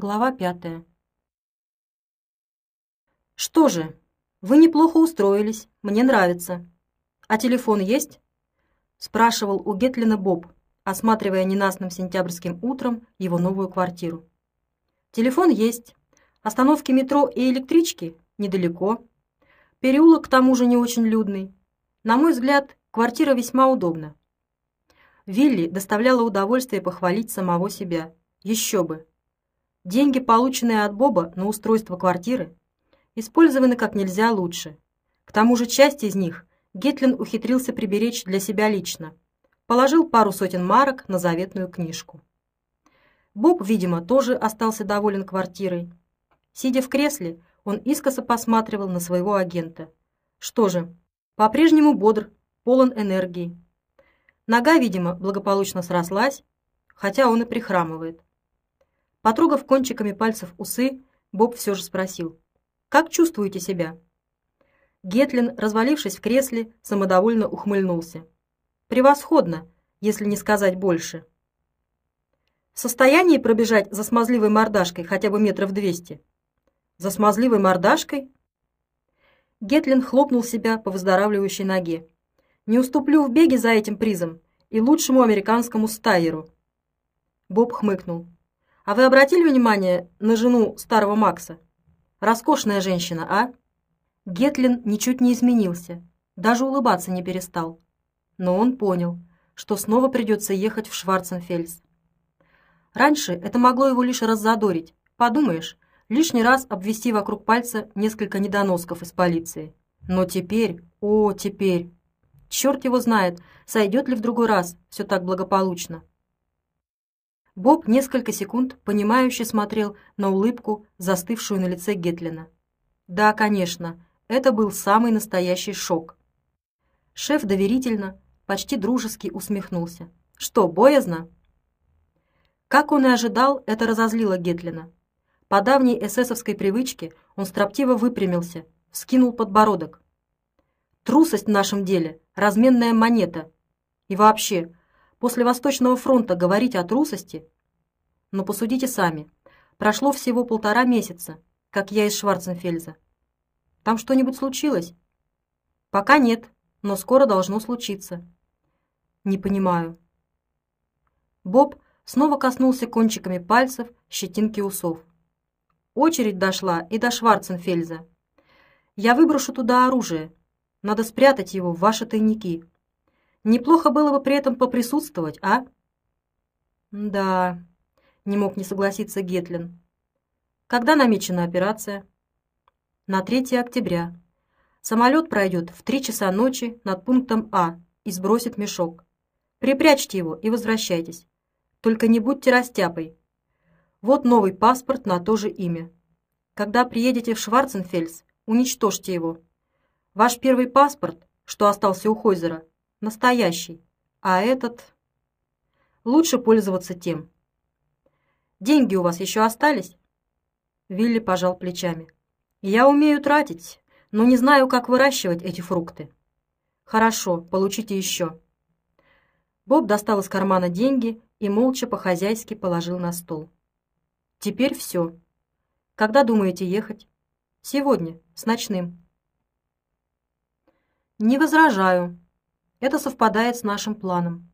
Глава пятая. «Что же, вы неплохо устроились, мне нравится. А телефон есть?» — спрашивал у Гетлина Боб, осматривая ненастным сентябрьским утром его новую квартиру. «Телефон есть. Остановки метро и электрички недалеко. Переулок, к тому же, не очень людный. На мой взгляд, квартира весьма удобна». Вилли доставляло удовольствие похвалить самого себя. Еще бы! Деньги, полученные от Боба на устройство квартиры, использованы как нельзя лучше. К тому же часть из них Гетлин ухитрился приберечь для себя лично. Положил пару сотен марок на заветную книжку. Боб, видимо, тоже остался доволен квартирой. Сидя в кресле, он искоса посматривал на своего агента. Что же, по-прежнему бодр, полон энергии. Нога, видимо, благополучно срослась, хотя он и прихрамывает. Потрогав кончиками пальцев усы, Боб все же спросил. «Как чувствуете себя?» Гетлин, развалившись в кресле, самодовольно ухмыльнулся. «Превосходно, если не сказать больше». «В состоянии пробежать за смазливой мордашкой хотя бы метров двести?» «За смазливой мордашкой?» Гетлин хлопнул себя по выздоравливающей ноге. «Не уступлю в беге за этим призом и лучшему американскому стайеру». Боб хмыкнул. А вы обратили внимание на жену старого Макса? Роскошная женщина, а? Гетлин ничуть не изменился, даже улыбаться не перестал. Но он понял, что снова придется ехать в Шварценфельс. Раньше это могло его лишь раззадорить. Подумаешь, лишний раз обвести вокруг пальца несколько недоносков из полиции. Но теперь, о, теперь, черт его знает, сойдет ли в другой раз все так благополучно. Боб несколько секунд понимающе смотрел на улыбку, застывшую на лице Гетлина. Да, конечно, это был самый настоящий шок. Шеф доверительно, почти дружески усмехнулся. Что, боязно? Как он и ожидал, это разозлило Гетлина. По давней эсэсовской привычке он строптиво выпрямился, вскинул подбородок. Трусость в нашем деле — разменная монета. И вообще, После Восточного фронта говорить о трусости? Но посудите сами. Прошло всего полтора месяца, как я из Шварценфельза. Там что-нибудь случилось? Пока нет, но скоро должно случиться. Не понимаю. Боб снова коснулся кончиками пальцев щетинки усов. Очередь дошла и до Шварценфельза. Я выброшу туда оружие. Надо спрятать его в ваши тайники. Неплохо было бы при этом поприсутствовать, а? Да, не мог не согласиться Гетлин. Когда намечена операция? На 3 октября. Самолет пройдет в 3 часа ночи над пунктом А и сбросит мешок. Припрячьте его и возвращайтесь. Только не будьте растяпой. Вот новый паспорт на то же имя. Когда приедете в Шварценфельс, уничтожьте его. Ваш первый паспорт, что остался у Хойзера, настоящий, а этот... Лучше пользоваться тем. Деньги у вас еще остались? Вилли пожал плечами. Я умею тратить, но не знаю, как выращивать эти фрукты. Хорошо, получите еще. Боб достал из кармана деньги и молча по-хозяйски положил на стол. Теперь все. Когда думаете ехать? Сегодня, с ночным. Не возражаю, это совпадает с нашим планом.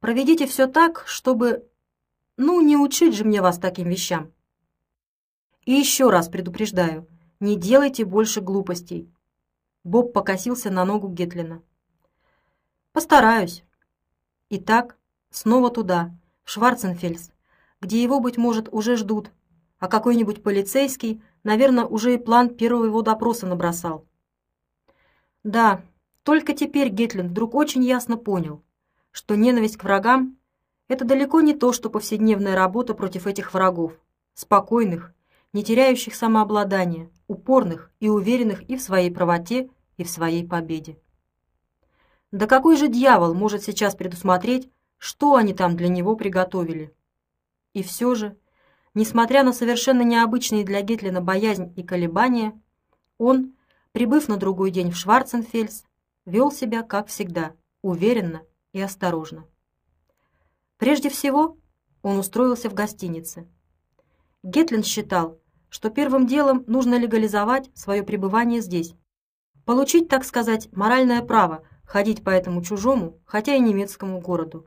Проведите все так, чтобы... Ну, не учить же мне вас таким вещам. И еще раз предупреждаю, не делайте больше глупостей. Боб покосился на ногу Гетлина. Постараюсь. Итак, снова туда, в Шварценфельс, где его, быть может, уже ждут, а какой-нибудь полицейский, наверное, уже и план первого его допроса набросал. Да, только теперь Гетлин вдруг очень ясно понял, что ненависть к врагам — это далеко не то, что повседневная работа против этих врагов, спокойных, не теряющих самообладания, упорных и уверенных и в своей правоте, и в своей победе. Да какой же дьявол может сейчас предусмотреть, что они там для него приготовили? И все же, несмотря на совершенно необычные для Гетлина боязнь и колебания, он, прибыв на другой день в Шварценфельс, вел себя, как всегда, уверенно и осторожно. Прежде всего, он устроился в гостинице. Гетлин считал, что первым делом нужно легализовать свое пребывание здесь. Получить, так сказать, моральное право ходить по этому чужому, хотя и немецкому городу.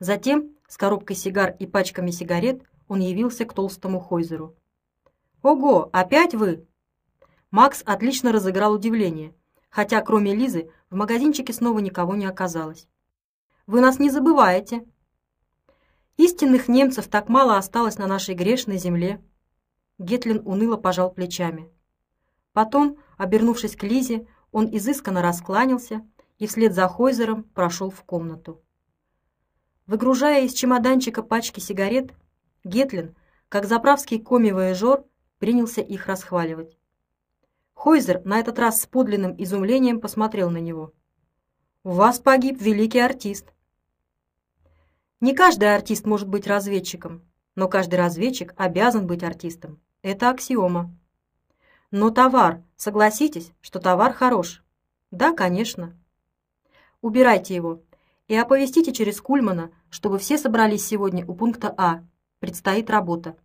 Затем, с коробкой сигар и пачками сигарет, он явился к толстому Хойзеру. «Ого, опять вы?» Макс отлично разыграл удивление, хотя кроме Лизы в магазинчике снова никого не оказалось. «Вы нас не забываете!» «Истинных немцев так мало осталось на нашей грешной земле!» Гетлин уныло пожал плечами. Потом, обернувшись к Лизе, он изысканно раскланялся и вслед за Хойзером прошел в комнату. Выгружая из чемоданчика пачки сигарет, Гетлин, как заправский коми-вояжер, принялся их расхваливать. Хойзер на этот раз с подлинным изумлением посмотрел на него. «У вас погиб великий артист». Не каждый артист может быть разведчиком, но каждый разведчик обязан быть артистом. Это аксиома. Но товар, согласитесь, что товар хорош. Да, конечно. Убирайте его и оповестите через Кульмана, чтобы все собрались сегодня у пункта А. Предстоит работа.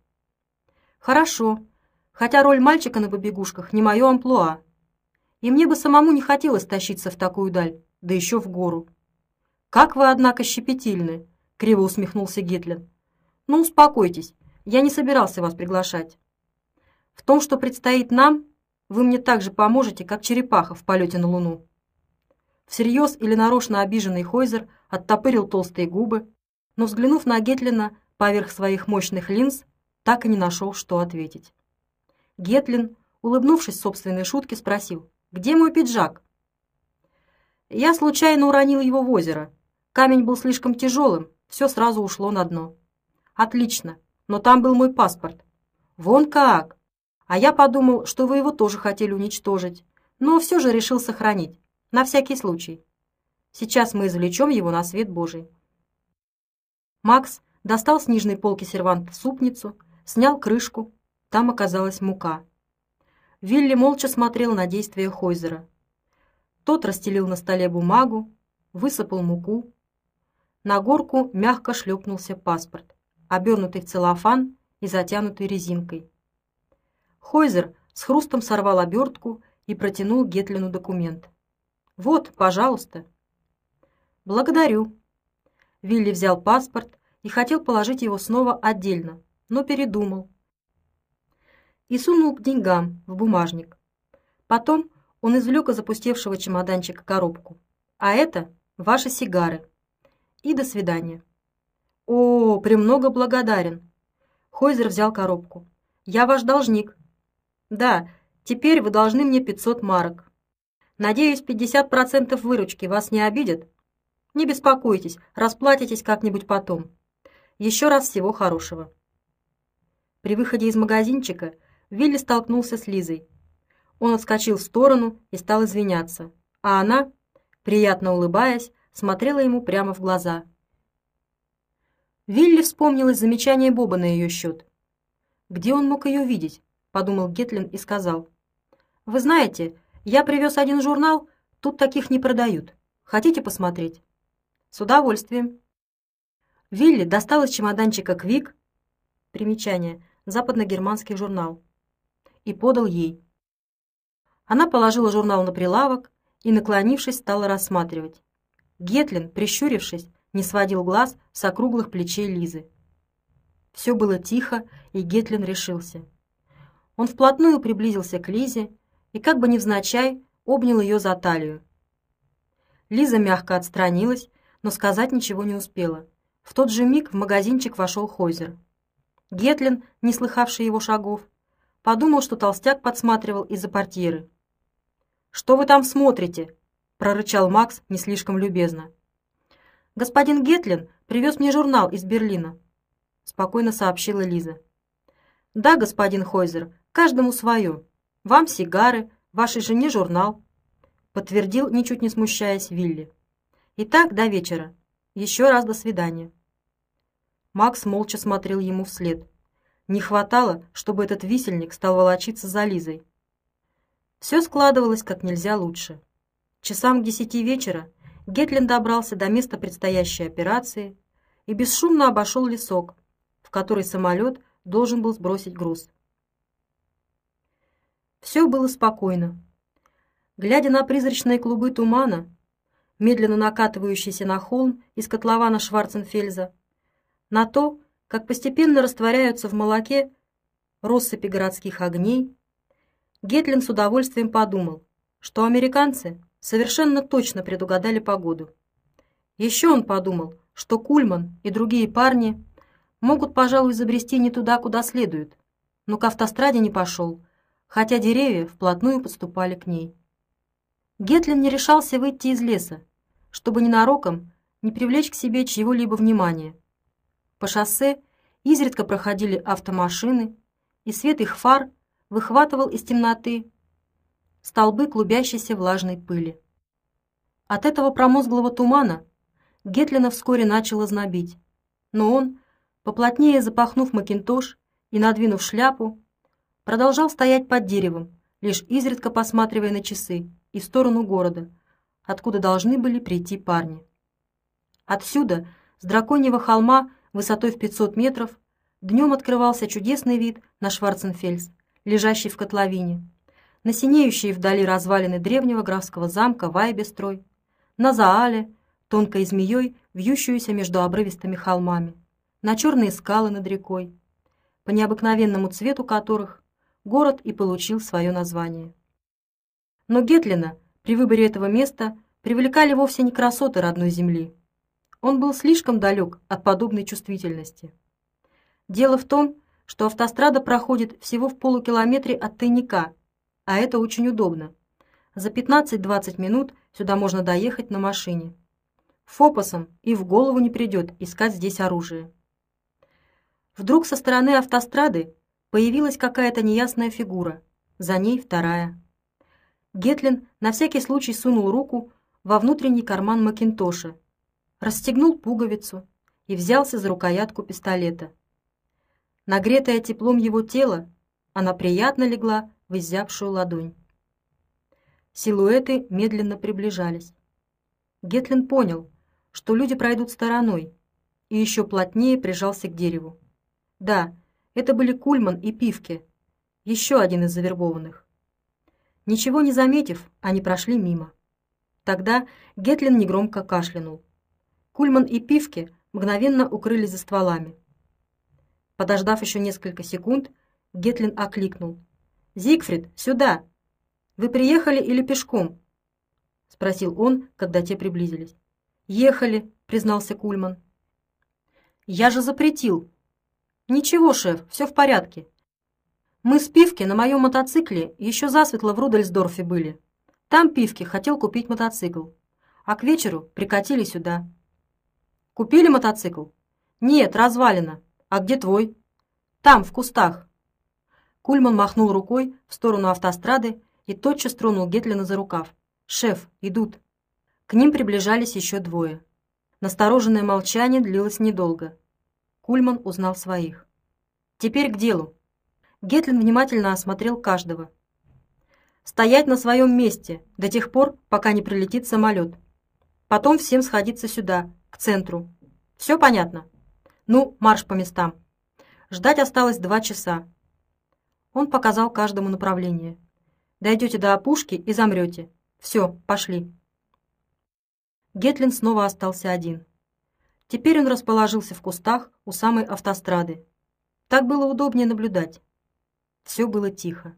Хорошо, хотя роль мальчика на побегушках не мое амплуа. И мне бы самому не хотелось тащиться в такую даль, да еще в гору. «Как вы, однако, щепетильны!» — криво усмехнулся Гитлин. «Ну, успокойтесь, я не собирался вас приглашать. В том, что предстоит нам, вы мне так же поможете, как черепаха в полете на Луну». Всерьез или нарочно обиженный Хойзер оттопырил толстые губы, но, взглянув на Гетлина поверх своих мощных линз, так и не нашел, что ответить. Гетлин, улыбнувшись собственной шутке, спросил, «Где мой пиджак?» «Я случайно уронил его в озеро. Камень был слишком тяжелым, все сразу ушло на дно». «Отлично, но там был мой паспорт». «Вон как! А я подумал, что вы его тоже хотели уничтожить, но все же решил сохранить. На всякий случай. Сейчас мы извлечем его на свет Божий. Макс достал с нижней полки серванта супницу, снял крышку. Там оказалась мука. Вилли молча смотрел на действия Хойзера. Тот расстелил на столе бумагу, высыпал муку. На горку мягко шлепнулся паспорт, обернутый в целлофан и затянутый резинкой. Хойзер с хрустом сорвал обертку и протянул Гетлину документ. Вот, пожалуйста. Благодарю. Вилли взял паспорт и хотел положить его снова отдельно, но передумал. И сунул к деньгам в бумажник. Потом он извлек из запустевшего чемоданчика коробку. А это ваши сигары. И до свидания. О, премного благодарен. Хойзер взял коробку. Я ваш должник. Да, теперь вы должны мне 500 марок. Надеюсь, 50% выручки вас не обидят? Не беспокойтесь, расплатитесь как-нибудь потом. Еще раз всего хорошего. При выходе из магазинчика Вилли столкнулся с Лизой. Он отскочил в сторону и стал извиняться, а она, приятно улыбаясь, смотрела ему прямо в глаза. Вилли вспомнилось замечание Боба на ее счет. «Где он мог ее видеть?» — подумал Гетлин и сказал. «Вы знаете, я привез один журнал, тут таких не продают. Хотите посмотреть? С удовольствием. Вилли достал из чемоданчика Квик, примечание, западно-германский журнал, и подал ей. Она положила журнал на прилавок и, наклонившись, стала рассматривать. Гетлин, прищурившись, не сводил глаз с округлых плечей Лизы. Все было тихо, и Гетлин решился. Он вплотную приблизился к Лизе и как бы невзначай обнял ее за талию. Лиза мягко отстранилась, но сказать ничего не успела. В тот же миг в магазинчик вошел Хойзер. Гетлин, не слыхавший его шагов, подумал, что толстяк подсматривал из-за портьеры. «Что вы там смотрите?» — прорычал Макс не слишком любезно. «Господин Гетлин привез мне журнал из Берлина», — спокойно сообщила Лиза. «Да, господин Хойзер, каждому свое. Вам сигары, вашей жене журнал», — подтвердил, ничуть не смущаясь, Вилли. «Итак, до вечера. Еще раз до свидания». Макс молча смотрел ему вслед. Не хватало, чтобы этот висельник стал волочиться за Лизой. Все складывалось как нельзя лучше. Часам к десяти вечера Гетлин добрался до места предстоящей операции и бесшумно обошел лесок, в который самолет должен был сбросить груз. Все было спокойно. Глядя на призрачные клубы тумана, медленно накатывающиеся на холм из котлована Шварценфельза, на то, как постепенно растворяются в молоке россыпи городских огней, Гетлин с удовольствием подумал, что американцы совершенно точно предугадали погоду. Еще он подумал, что Кульман и другие парни могут, пожалуй, забрести не туда, куда следует, но к автостраде не пошел, хотя деревья вплотную подступали к ней. Гетлин не решался выйти из леса, чтобы ненароком не привлечь к себе чьего-либо внимания. По шоссе изредка проходили автомашины, и свет их фар выхватывал из темноты столбы клубящейся влажной пыли. От этого промозглого тумана Гетлина вскоре начало знобить, но он, поплотнее запахнув макинтош и надвинув шляпу, продолжал стоять под деревом, лишь изредка посматривая на часы и в сторону города, откуда должны были прийти парни. Отсюда, с драконьего холма высотой в 500 метров, днем открывался чудесный вид на Шварценфельс, лежащий в котловине, на синеющие вдали развалины древнего графского замка Вайбестрой, на Заале, тонкой змеей, вьющуюся между обрывистыми холмами, на черные скалы над рекой, по необыкновенному цвету которых город и получил свое название. Но Гетлина при выборе этого места привлекали вовсе не красоты родной земли. Он был слишком далек от подобной чувствительности. Дело в том, что автострада проходит всего в полукилометре от тайника, а это очень удобно. За 15-20 минут сюда можно доехать на машине. Фопосом и в голову не придет искать здесь оружие. Вдруг со стороны автострады появилась какая-то неясная фигура, за ней вторая. Гетлин на всякий случай сунул руку во внутренний карман Макинтоша, расстегнул пуговицу и взялся за рукоятку пистолета. Нагретая теплом его тела, она приятно легла в изябшую ладонь. Силуэты медленно приближались. Гетлин понял, что люди пройдут стороной, и еще плотнее прижался к дереву. Да, это были Кульман и Пивки, еще один из завербованных. Ничего не заметив, они прошли мимо. Тогда Гетлин негромко кашлянул. Кульман и Пивки мгновенно укрылись за стволами. Подождав еще несколько секунд, Гетлин окликнул. «Зигфрид, сюда! Вы приехали или пешком?» — спросил он, когда те приблизились. «Ехали», — признался Кульман. «Я же запретил». «Ничего, шеф, все в порядке. Мы с Пивки на моем мотоцикле еще засветло в Рудольсдорфе были. Там Пивки хотел купить мотоцикл. А к вечеру прикатили сюда». «Купили мотоцикл?» «Нет, развалина. А где твой?» «Там, в кустах». Кульман махнул рукой в сторону автострады и тотчас тронул Гетлина за рукав. «Шеф, идут». К ним приближались еще двое. Настороженное молчание длилось недолго. Кульман узнал своих. «Теперь к делу». Гетлин внимательно осмотрел каждого. «Стоять на своем месте до тех пор, пока не прилетит самолет. Потом всем сходиться сюда, к центру. Все понятно? Ну, марш по местам. Ждать осталось два часа». Он показал каждому направление. «Дойдете до опушки и замрете. Все, пошли». Гетлин снова остался один. Теперь он расположился в кустах у самой автострады. Так было удобнее наблюдать. Все было тихо.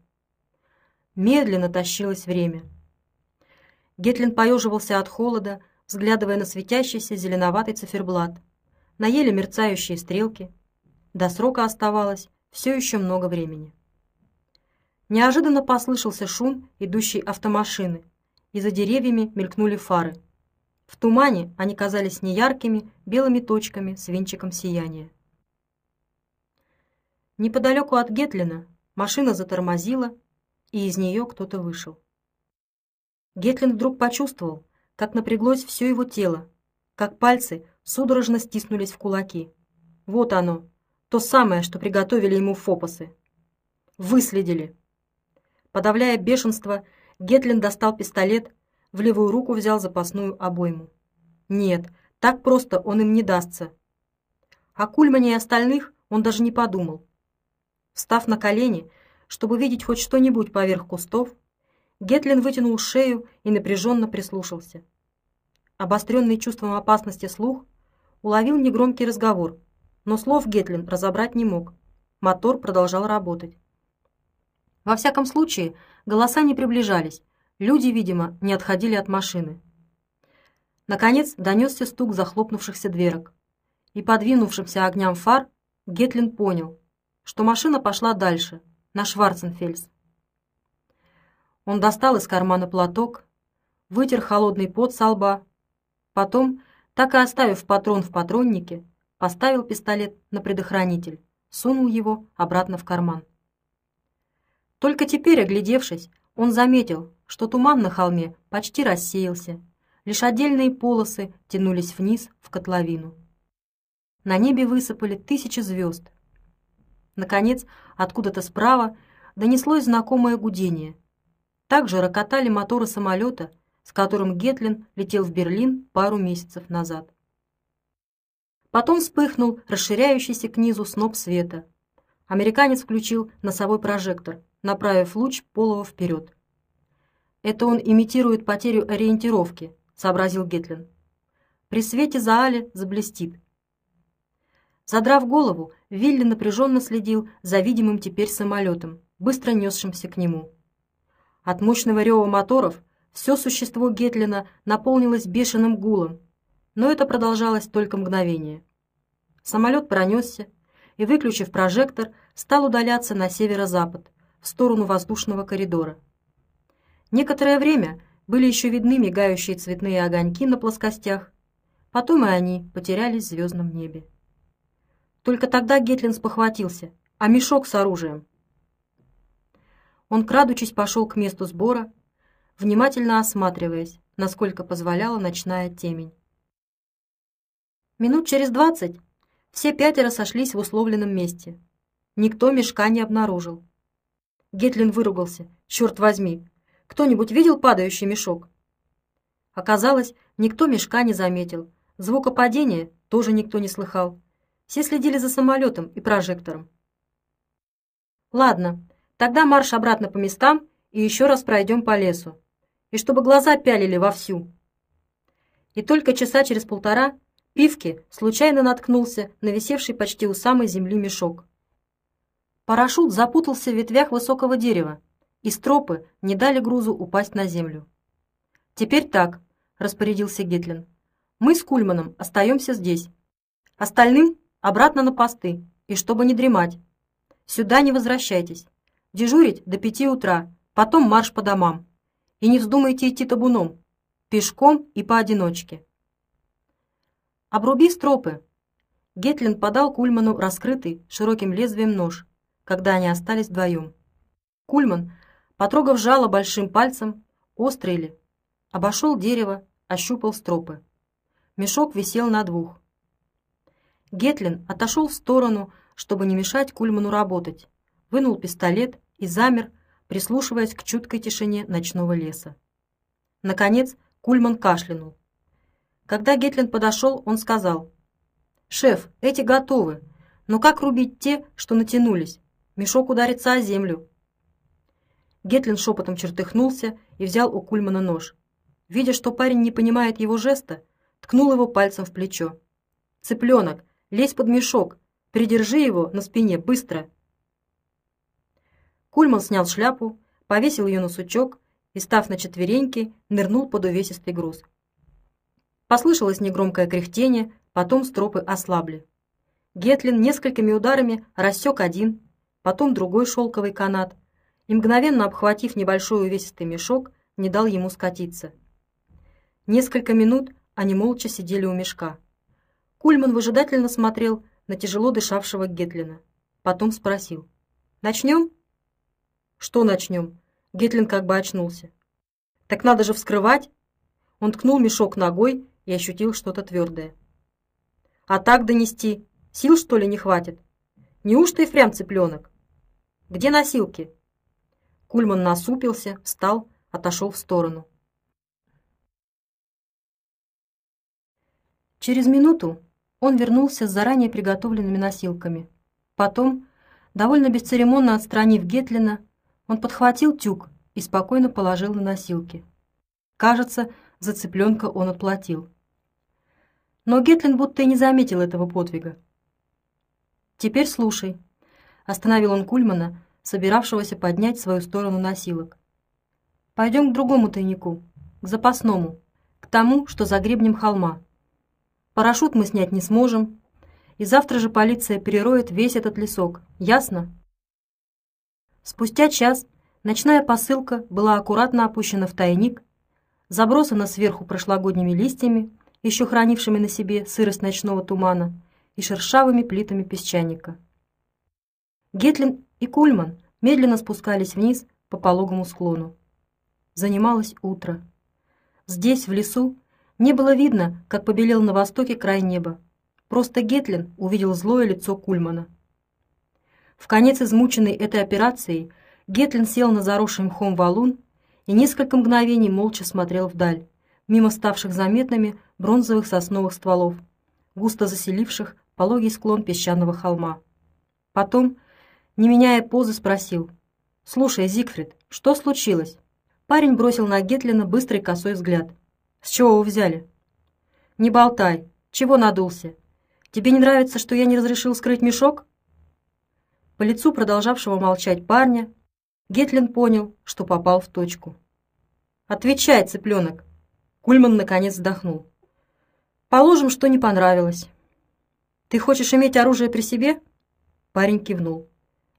Медленно тащилось время. Гетлин поеживался от холода, взглядывая на светящийся зеленоватый циферблат, на еле мерцающие стрелки. До срока оставалось все еще много времени. Неожиданно послышался шум идущей автомашины, и за деревьями мелькнули фары — в тумане они казались неяркими белыми точками с венчиком сияния. Неподалеку от Гетлина машина затормозила, и из нее кто-то вышел. Гетлин вдруг почувствовал, как напряглось все его тело, как пальцы судорожно стиснулись в кулаки. Вот оно, то самое, что приготовили ему фопосы. Выследили. Подавляя бешенство, Гетлин достал пистолет в левую руку взял запасную обойму. Нет, так просто он им не дастся. О Кульмане и остальных он даже не подумал. Встав на колени, чтобы видеть хоть что-нибудь поверх кустов, Гетлин вытянул шею и напряженно прислушался. Обостренный чувством опасности слух уловил негромкий разговор, но слов Гетлин разобрать не мог. Мотор продолжал работать. Во всяком случае, голоса не приближались. Люди, видимо, не отходили от машины. Наконец донесся стук захлопнувшихся дверок. И подвинувшимся огням фар Гетлин понял, что машина пошла дальше, на Шварценфельс. Он достал из кармана платок, вытер холодный пот со лба, потом, так и оставив патрон в патроннике, поставил пистолет на предохранитель, сунул его обратно в карман. Только теперь, оглядевшись, он заметил, что туман на холме почти рассеялся, лишь отдельные полосы тянулись вниз в котловину. На небе высыпали тысячи звезд. Наконец, откуда-то справа донеслось знакомое гудение — также рокотали моторы самолета, с которым Гетлин летел в Берлин пару месяцев назад. Потом вспыхнул расширяющийся к низу сноп света. Американец включил носовой прожектор, направив луч полого вперед. «Это он имитирует потерю ориентировки», — сообразил Гетлин. «При свете Заали заблестит». Задрав голову, Вилли напряженно следил за видимым теперь самолетом, быстро несшимся к нему. От мощного рева моторов все существо Гетлина наполнилось бешеным гулом, но это продолжалось только мгновение. Самолет пронесся и, выключив прожектор, стал удаляться на северо-запад, в сторону воздушного коридора. Некоторое время были еще видны мигающие цветные огоньки на плоскостях, потом и они потерялись в звездном небе. Только тогда Гетлин спохватился. А мешок с оружием? Он, крадучись, пошел к месту сбора, внимательно осматриваясь, насколько позволяла ночная темень. Минут через двадцать все пятеро сошлись в условленном месте. Никто мешка не обнаружил. Гетлин выругался. «Черт возьми! Кто-нибудь видел падающий мешок?» Оказалось, никто мешка не заметил. Звука падения тоже никто не слыхал. Все следили за самолетом и прожектором. «Ладно, Тогда марш обратно по местам и еще раз пройдем по лесу. И чтобы глаза пялили вовсю. И только часа через полтора Пивки случайно наткнулся на висевший почти у самой земли мешок. Парашют запутался в ветвях высокого дерева, и стропы не дали грузу упасть на землю. «Теперь так», — распорядился Гитлин. «Мы с Кульманом остаемся здесь. Остальным обратно на посты, и чтобы не дремать. Сюда не возвращайтесь. Дежурить до пяти утра, потом марш по домам. И не вздумайте идти табуном, пешком и поодиночке. Обруби стропы. Гетлин подал Кульману раскрытый широким лезвием нож, когда они остались вдвоем. Кульман, потрогав жало большим пальцем, острый ли, обошел дерево, ощупал стропы. Мешок висел на двух. Гетлин отошел в сторону, чтобы не мешать Кульману работать, вынул пистолет и замер, прислушиваясь к чуткой тишине ночного леса. Наконец Кульман кашлянул. Когда Гетлин подошел, он сказал, «Шеф, эти готовы, но как рубить те, что натянулись? Мешок ударится о землю». Гетлин шепотом чертыхнулся и взял у Кульмана нож. Видя, что парень не понимает его жеста, ткнул его пальцем в плечо. «Цыпленок, лезь под мешок, придержи его на спине, быстро!» Кульман снял шляпу, повесил ее на сучок и, став на четвереньки, нырнул под увесистый груз. Послышалось негромкое кряхтение, потом стропы ослабли. Гетлин несколькими ударами рассек один, потом другой шелковый канат и, мгновенно обхватив небольшой увесистый мешок, не дал ему скатиться. Несколько минут они молча сидели у мешка. Кульман выжидательно смотрел на тяжело дышавшего Гетлина. Потом спросил. «Начнем?» «Что начнем?» Гетлин как бы очнулся. «Так надо же вскрывать!» Он ткнул мешок ногой и ощутил что-то твердое. «А так донести? Сил, что ли, не хватит? Неужто и впрямь цыпленок? Где носилки?» Кульман насупился, встал, отошел в сторону. Через минуту он вернулся с заранее приготовленными носилками. Потом Довольно бесцеремонно отстранив Гетлина, он подхватил тюк и спокойно положил на носилки. Кажется, за цыпленка он отплатил. Но Гетлин будто и не заметил этого подвига. «Теперь слушай», — остановил он Кульмана, собиравшегося поднять свою сторону носилок. «Пойдем к другому тайнику, к запасному, к тому, что за гребнем холма. Парашют мы снять не сможем, и завтра же полиция перероет весь этот лесок, ясно?» Спустя час ночная посылка была аккуратно опущена в тайник, забросана сверху прошлогодними листьями, еще хранившими на себе сырость ночного тумана, и шершавыми плитами песчаника. Гетлин и Кульман медленно спускались вниз по пологому склону. Занималось утро. Здесь, в лесу, не было видно, как побелел на востоке край неба. Просто Гетлин увидел злое лицо Кульмана. В конец измученный этой операцией, Гетлин сел на заросший мхом валун и несколько мгновений молча смотрел вдаль, мимо ставших заметными бронзовых сосновых стволов, густо заселивших пологий склон песчаного холма. Потом, не меняя позы, спросил. «Слушай, Зигфрид, что случилось?» Парень бросил на Гетлина быстрый косой взгляд. «С чего вы взяли?» «Не болтай. Чего надулся? Тебе не нравится, что я не разрешил скрыть мешок?» По лицу продолжавшего молчать парня Гетлин понял, что попал в точку. «Отвечай, цыпленок!» Кульман наконец вздохнул. «Положим, что не понравилось. «Ты хочешь иметь оружие при себе?» Парень кивнул.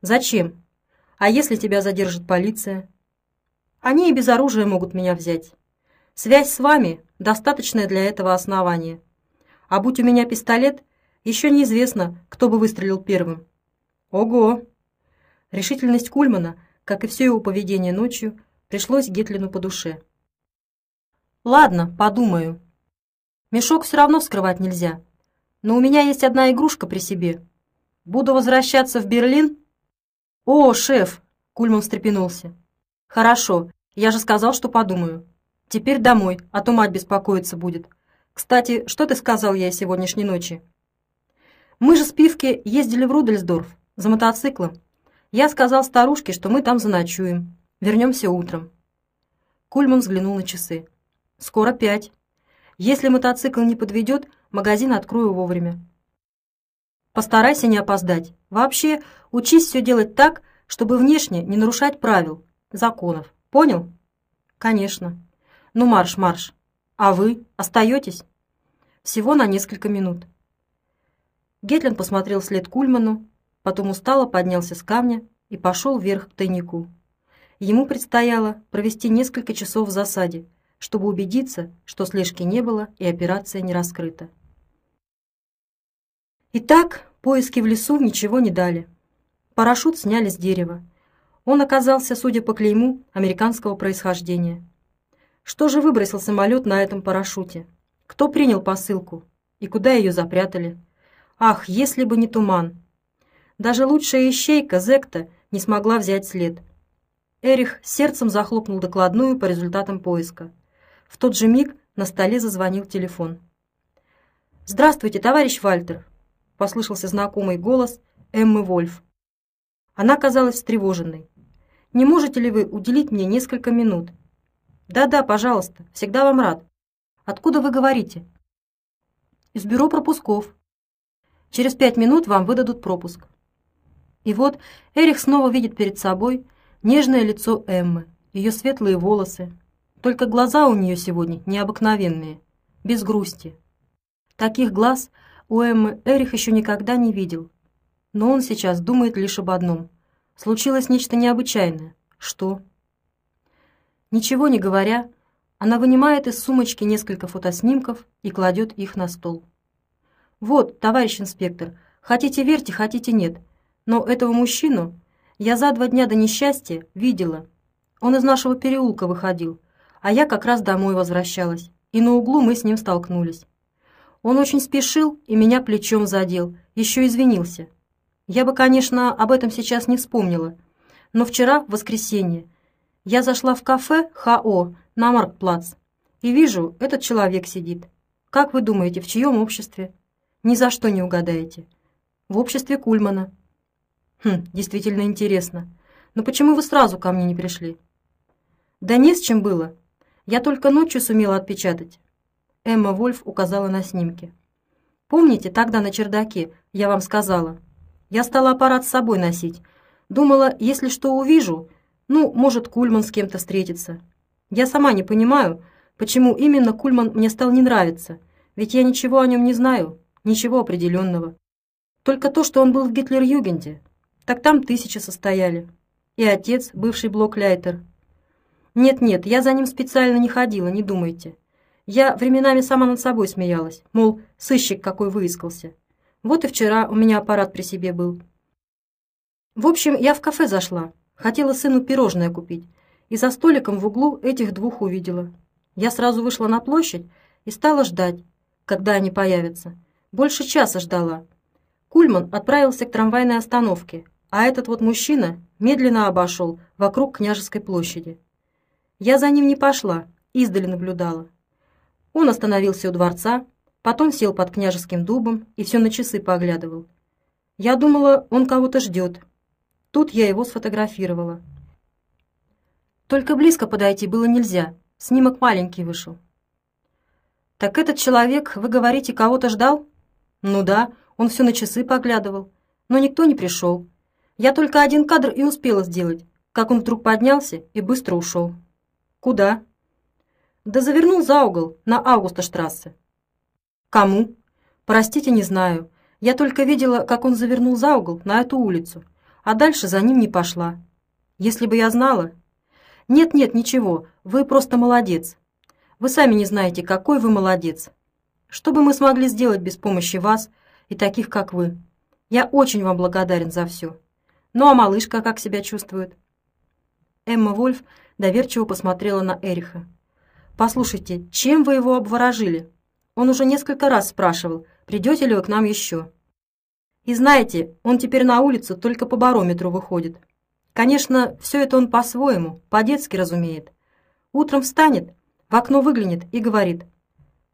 «Зачем? А если тебя задержит полиция?» «Они и без оружия могут меня взять. Связь с вами – достаточное для этого основание. А будь у меня пистолет, еще неизвестно, кто бы выстрелил первым». «Ого!» Решительность Кульмана, как и все его поведение ночью, пришлось Гетлину по душе. «Ладно, подумаю. Мешок все равно вскрывать нельзя но у меня есть одна игрушка при себе. Буду возвращаться в Берлин?» «О, шеф!» — Кульман встрепенулся. «Хорошо, я же сказал, что подумаю. Теперь домой, а то мать беспокоиться будет. Кстати, что ты сказал ей сегодняшней ночи?» «Мы же с Пивки ездили в Рудельсдорф за мотоциклом. Я сказал старушке, что мы там заночуем. Вернемся утром». Кульман взглянул на часы. «Скоро пять. Если мотоцикл не подведет, магазин открою вовремя. Постарайся не опоздать. Вообще, учись все делать так, чтобы внешне не нарушать правил, законов. Понял? Конечно. Ну, марш, марш. А вы остаетесь? Всего на несколько минут. Гетлин посмотрел вслед Кульману, потом устало поднялся с камня и пошел вверх к тайнику. Ему предстояло провести несколько часов в засаде, чтобы убедиться, что слежки не было и операция не раскрыта. Итак, поиски в лесу ничего не дали. Парашют сняли с дерева. Он оказался, судя по клейму, американского происхождения. Что же выбросил самолет на этом парашюте? Кто принял посылку? И куда ее запрятали? Ах, если бы не туман! Даже лучшая ищейка, Зекта, не смогла взять след. Эрих сердцем захлопнул докладную по результатам поиска. В тот же миг на столе зазвонил телефон. «Здравствуйте, товарищ Вальтер!» — послышался знакомый голос Эммы Вольф. Она казалась встревоженной. «Не можете ли вы уделить мне несколько минут?» «Да-да, пожалуйста, всегда вам рад. Откуда вы говорите?» «Из бюро пропусков. Через пять минут вам выдадут пропуск». И вот Эрих снова видит перед собой нежное лицо Эммы, ее светлые волосы, только глаза у нее сегодня необыкновенные, без грусти. Таких глаз у Эммы Эрих еще никогда не видел. Но он сейчас думает лишь об одном. Случилось нечто необычайное. Что? Ничего не говоря, она вынимает из сумочки несколько фотоснимков и кладет их на стол. «Вот, товарищ инспектор, хотите верьте, хотите нет, но этого мужчину я за два дня до несчастья видела. Он из нашего переулка выходил, а я как раз домой возвращалась, и на углу мы с ним столкнулись. Он очень спешил и меня плечом задел, еще извинился. Я бы, конечно, об этом сейчас не вспомнила, но вчера, в воскресенье, я зашла в кафе ХО на Маркплац и вижу, этот человек сидит. Как вы думаете, в чьем обществе? Ни за что не угадаете. В обществе Кульмана. Хм, действительно интересно. Но почему вы сразу ко мне не пришли? Да не с чем было. Я только ночью сумела отпечатать. Эмма Вольф указала на снимки. Помните, тогда на чердаке я вам сказала? Я стала аппарат с собой носить. Думала, если что увижу, ну, может, Кульман с кем-то встретится. Я сама не понимаю, почему именно Кульман мне стал не нравиться, ведь я ничего о нем не знаю, ничего определенного. Только то, что он был в Гитлер-Югенде, так там тысячи состояли. И отец, бывший блокляйтер. Нет-нет, я за ним специально не ходила, не думайте. Я временами сама над собой смеялась, мол, сыщик какой выискался. Вот и вчера у меня аппарат при себе был. В общем, я в кафе зашла, хотела сыну пирожное купить, и за столиком в углу этих двух увидела. Я сразу вышла на площадь и стала ждать, когда они появятся. Больше часа ждала. Кульман отправился к трамвайной остановке, а этот вот мужчина медленно обошел вокруг княжеской площади. Я за ним не пошла, издали наблюдала. Он остановился у дворца, потом сел под княжеским дубом и все на часы поглядывал. Я думала, он кого-то ждет. Тут я его сфотографировала. Только близко подойти было нельзя, снимок маленький вышел. «Так этот человек, вы говорите, кого-то ждал?» «Ну да, он все на часы поглядывал, но никто не пришел. Я только один кадр и успела сделать, как он вдруг поднялся и быстро ушел». «Куда?» «Да завернул за угол, на Августа-штрассе». «Кому?» «Простите, не знаю. Я только видела, как он завернул за угол на эту улицу, а дальше за ним не пошла. Если бы я знала, «Нет-нет, ничего, вы просто молодец. Вы сами не знаете, какой вы молодец. Что бы мы смогли сделать без помощи вас и таких, как вы? Я очень вам благодарен за все. Ну а малышка как себя чувствует?» Эмма Вольф доверчиво посмотрела на Эриха. «Послушайте, чем вы его обворожили? Он уже несколько раз спрашивал, придете ли вы к нам еще. И знаете, он теперь на улицу только по барометру выходит. Конечно, все это он по-своему, по-детски разумеет. Утром встанет, в окно выглянет и говорит.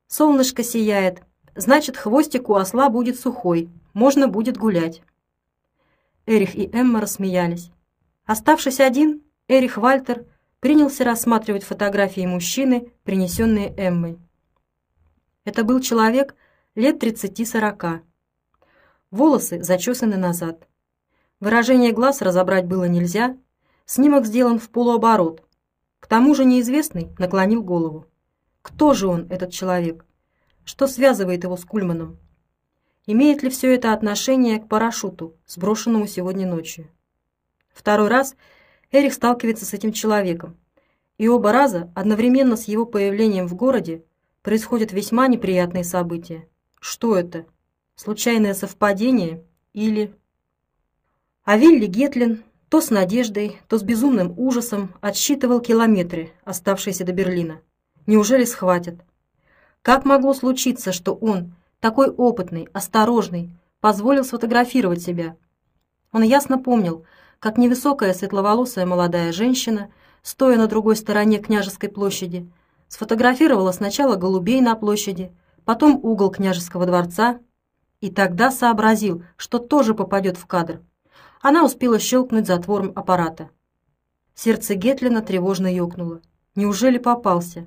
«Солнышко сияет, значит, хвостик у осла будет сухой, можно будет гулять». Эрих и Эмма рассмеялись. Оставшись один, Эрих Вальтер принялся рассматривать фотографии мужчины, принесенные Эммой. Это был человек лет 30-40. Волосы зачесаны назад. Выражение глаз разобрать было нельзя. Снимок сделан в полуоборот. К тому же неизвестный наклонил голову. Кто же он, этот человек? Что связывает его с Кульманом? Имеет ли все это отношение к парашюту, сброшенному сегодня ночью? Второй раз Эрих сталкивается с этим человеком. И оба раза, одновременно с его появлением в городе, происходят весьма неприятные события. Что это? Случайное совпадение или... А Вилли Гетлин то с надеждой, то с безумным ужасом отсчитывал километры, оставшиеся до Берлина. Неужели схватят? Как могло случиться, что он, такой опытный, осторожный, позволил сфотографировать себя? Он ясно помнил, как невысокая светловолосая молодая женщина, стоя на другой стороне княжеской площади, сфотографировала сначала голубей на площади, потом угол княжеского дворца, и тогда сообразил, что тоже попадет в кадр – она успела щелкнуть затвором аппарата. Сердце Гетлина тревожно ёкнуло. Неужели попался?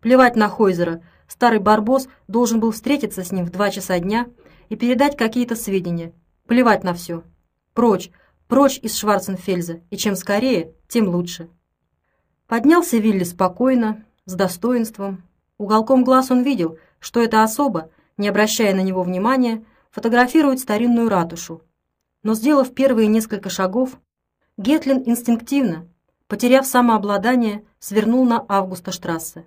Плевать на Хойзера. Старый барбос должен был встретиться с ним в два часа дня и передать какие-то сведения. Плевать на все. Прочь, прочь из Шварценфельза, и чем скорее, тем лучше. Поднялся Вилли спокойно, с достоинством. Уголком глаз он видел, что эта особа, не обращая на него внимания, фотографирует старинную ратушу, но, сделав первые несколько шагов, Гетлин инстинктивно, потеряв самообладание, свернул на Августа-штрассе.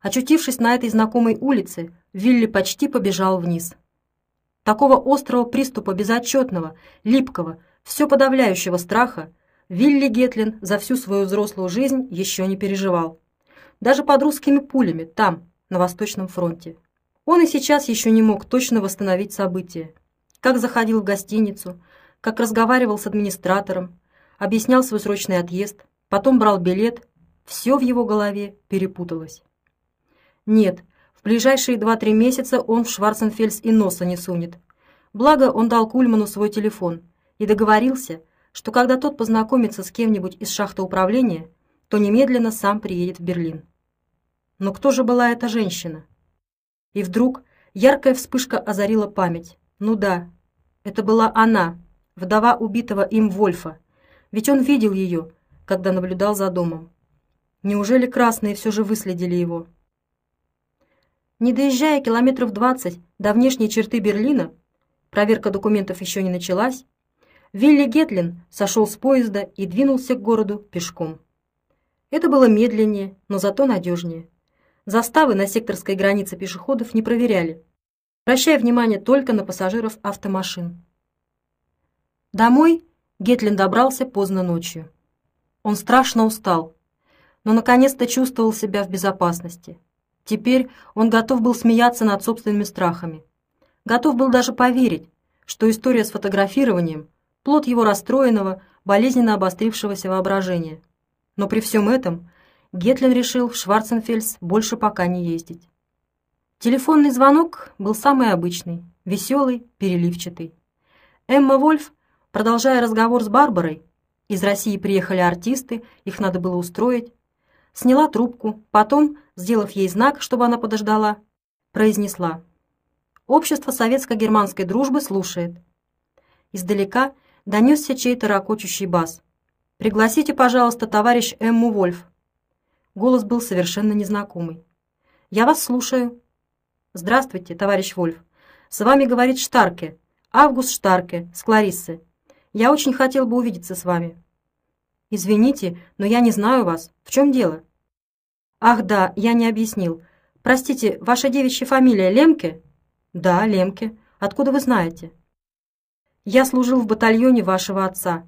Очутившись на этой знакомой улице, Вилли почти побежал вниз. Такого острого приступа безотчетного, липкого, все подавляющего страха Вилли Гетлин за всю свою взрослую жизнь еще не переживал. Даже под русскими пулями, там, на Восточном фронте. Он и сейчас еще не мог точно восстановить события как заходил в гостиницу, как разговаривал с администратором, объяснял свой срочный отъезд, потом брал билет, все в его голове перепуталось. Нет, в ближайшие два-три месяца он в Шварценфельс и носа не сунет. Благо, он дал Кульману свой телефон, и договорился, что когда тот познакомится с кем-нибудь из шахты управления, то немедленно сам приедет в Берлин. Но кто же была эта женщина? И вдруг яркая вспышка озарила память. Ну да, это была она, вдова убитого им Вольфа, ведь он видел ее, когда наблюдал за домом. Неужели красные все же выследили его? Не доезжая километров двадцать до внешней черты Берлина, проверка документов еще не началась, Вилли Гетлин сошел с поезда и двинулся к городу пешком. Это было медленнее, но зато надежнее. Заставы на секторской границе пешеходов не проверяли, обращая внимание только на пассажиров автомашин. Домой Гетлин добрался поздно ночью. Он страшно устал, но наконец-то чувствовал себя в безопасности. Теперь он готов был смеяться над собственными страхами. Готов был даже поверить, что история с фотографированием – плод его расстроенного, болезненно обострившегося воображения. Но при всем этом Гетлин решил в Шварценфельс больше пока не ездить. Телефонный звонок был самый обычный, веселый, переливчатый. Эмма Вольф Продолжая разговор с Барбарой, из России приехали артисты, их надо было устроить, сняла трубку, потом, сделав ей знак, чтобы она подождала, произнесла. «Общество советско-германской дружбы слушает». Издалека донесся чей-то ракочущий бас. «Пригласите, пожалуйста, товарищ Эмму Вольф». Голос был совершенно незнакомый. «Я вас слушаю». «Здравствуйте, товарищ Вольф. С вами говорит Штарке, Август Штарке, с Клариссы. Я очень хотел бы увидеться с вами». «Извините, но я не знаю вас. В чем дело?» «Ах да, я не объяснил. Простите, ваша девичья фамилия Лемке?» «Да, Лемке. Откуда вы знаете?» «Я служил в батальоне вашего отца».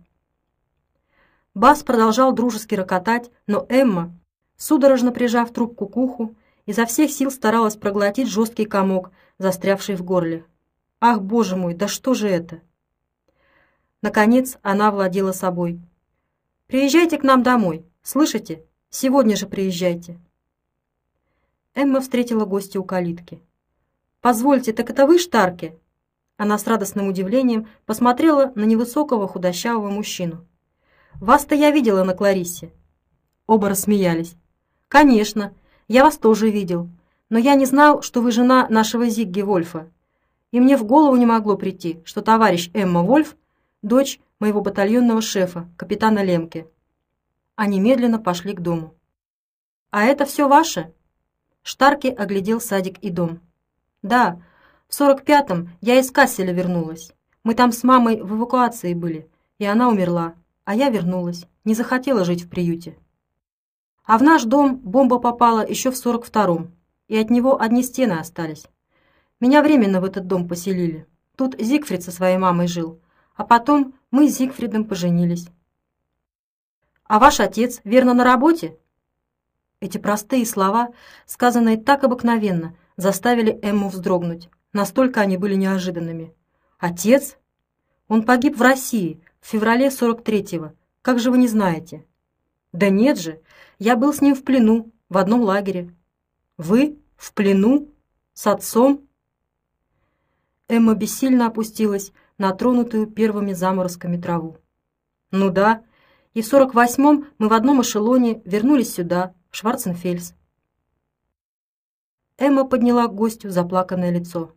Бас продолжал дружески рокотать, но Эмма, судорожно прижав трубку к уху, изо всех сил старалась проглотить жесткий комок, застрявший в горле. «Ах, боже мой, да что же это?» Наконец она владела собой. «Приезжайте к нам домой, слышите? Сегодня же приезжайте». Эмма встретила гостя у калитки. «Позвольте, так это вы, Штарки?» Она с радостным удивлением посмотрела на невысокого худощавого мужчину. «Вас-то я видела на Клариссе». Оба рассмеялись. «Конечно, я вас тоже видел, но я не знал, что вы жена нашего Зигги Вольфа. И мне в голову не могло прийти, что товарищ Эмма Вольф дочь моего батальонного шефа, капитана Лемке. Они медленно пошли к дому. «А это все ваше?» Штарки оглядел садик и дом. «Да, в сорок пятом я из Касселя вернулась. Мы там с мамой в эвакуации были, и она умерла, а я вернулась, не захотела жить в приюте. А в наш дом бомба попала еще в сорок втором, и от него одни стены остались. Меня временно в этот дом поселили. Тут Зигфрид со своей мамой жил, а потом мы с Зигфридом поженились. «А ваш отец верно на работе?» Эти простые слова, сказанные так обыкновенно, заставили Эмму вздрогнуть. Настолько они были неожиданными. «Отец? Он погиб в России в феврале 43-го. Как же вы не знаете?» «Да нет же, я был с ним в плену, в одном лагере». «Вы? В плену? С отцом?» Эмма бессильно опустилась на тронутую первыми заморозками траву. «Ну да, и в сорок восьмом мы в одном эшелоне вернулись сюда, в Шварценфельс». Эмма подняла к гостю заплаканное лицо.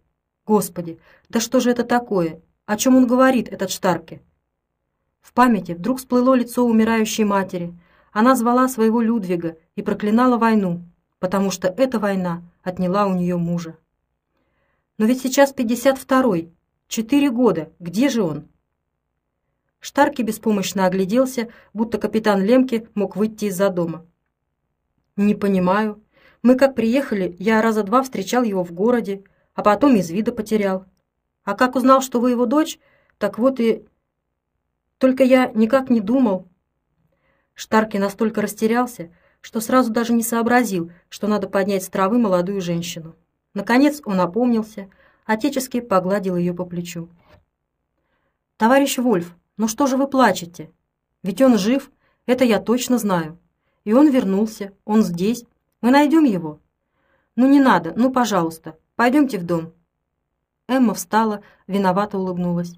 «Господи, да что же это такое? О чем он говорит, этот Штарке?» В памяти вдруг всплыло лицо умирающей матери. Она звала своего Людвига и проклинала войну, потому что эта война отняла у нее мужа. Но ведь сейчас пятьдесят второй, Четыре года. Где же он? Штарки беспомощно огляделся, будто капитан Лемке мог выйти из-за дома. «Не понимаю. Мы как приехали, я раза два встречал его в городе, а потом из вида потерял. А как узнал, что вы его дочь, так вот и... Только я никак не думал». Штарки настолько растерялся, что сразу даже не сообразил, что надо поднять с травы молодую женщину. Наконец он опомнился — отечески погладил ее по плечу. «Товарищ Вольф, ну что же вы плачете? Ведь он жив, это я точно знаю. И он вернулся, он здесь. Мы найдем его. Ну не надо, ну пожалуйста, пойдемте в дом». Эмма встала, виновато улыбнулась.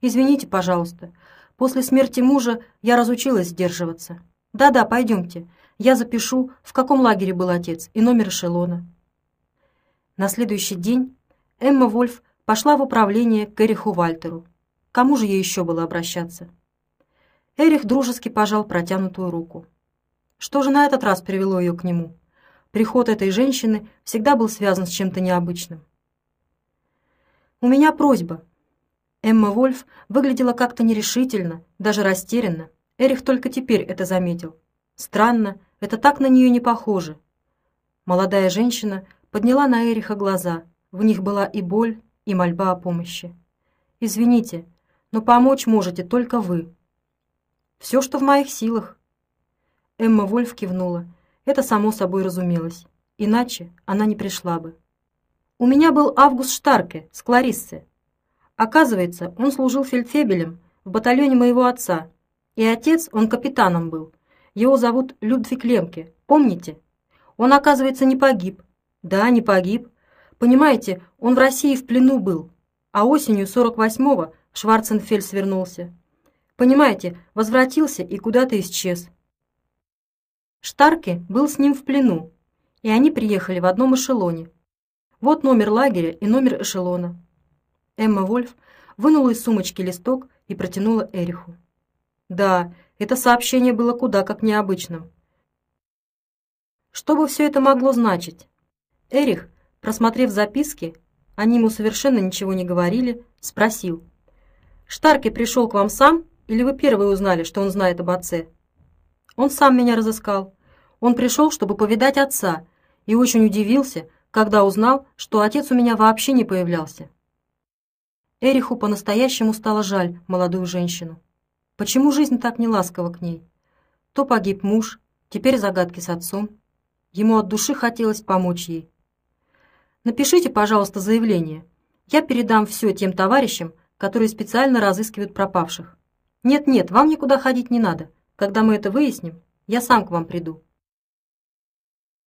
Извините, пожалуйста. После смерти мужа я разучилась сдерживаться. Да-да, пойдемте. Я запишу, в каком лагере был отец и номер эшелона. На следующий день Эмма Вольф пошла в управление к Эриху Вальтеру. Кому же ей еще было обращаться? Эрих дружески пожал протянутую руку. Что же на этот раз привело ее к нему? Приход этой женщины всегда был связан с чем-то необычным. «У меня просьба». Эмма Вольф выглядела как-то нерешительно, даже растерянно. Эрих только теперь это заметил. Странно, это так на нее не похоже. Молодая женщина подняла на Эриха глаза. В них была и боль, и мольба о помощи. «Извините, но помочь можете только вы». «Все, что в моих силах». Эмма Вольф кивнула. Это само собой разумелось. Иначе она не пришла бы. У меня был Август Штарке с Клариссы. Оказывается, он служил фельдфебелем в батальоне моего отца. И отец, он капитаном был. Его зовут Людвиг Лемке. Помните? Он, оказывается, не погиб. Да, не погиб. Понимаете, он в России в плену был. А осенью 48-го в Шварценфельд вернулся. Понимаете, возвратился и куда-то исчез. Штарке был с ним в плену, и они приехали в одном эшелоне. Вот номер лагеря и номер эшелона. Эмма Вольф вынула из сумочки листок и протянула Эриху. Да, это сообщение было куда как необычным. Что бы все это могло значить? Эрих, просмотрев записки, они ему совершенно ничего не говорили, спросил. «Штарки пришел к вам сам, или вы первые узнали, что он знает об отце?» Он сам меня разыскал. Он пришел, чтобы повидать отца, и очень удивился, когда узнал, что отец у меня вообще не появлялся. Эриху по-настоящему стало жаль молодую женщину. Почему жизнь так не ласкова к ней? То погиб муж, теперь загадки с отцом. Ему от души хотелось помочь ей. Напишите, пожалуйста, заявление. Я передам все тем товарищам, которые специально разыскивают пропавших. Нет-нет, вам никуда ходить не надо. Когда мы это выясним, я сам к вам приду.